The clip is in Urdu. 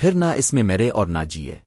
پھر نہ اس میں میرے اور نہ جیے۔